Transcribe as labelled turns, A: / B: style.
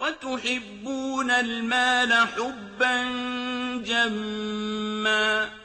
A: وتحبون المال حبا جما.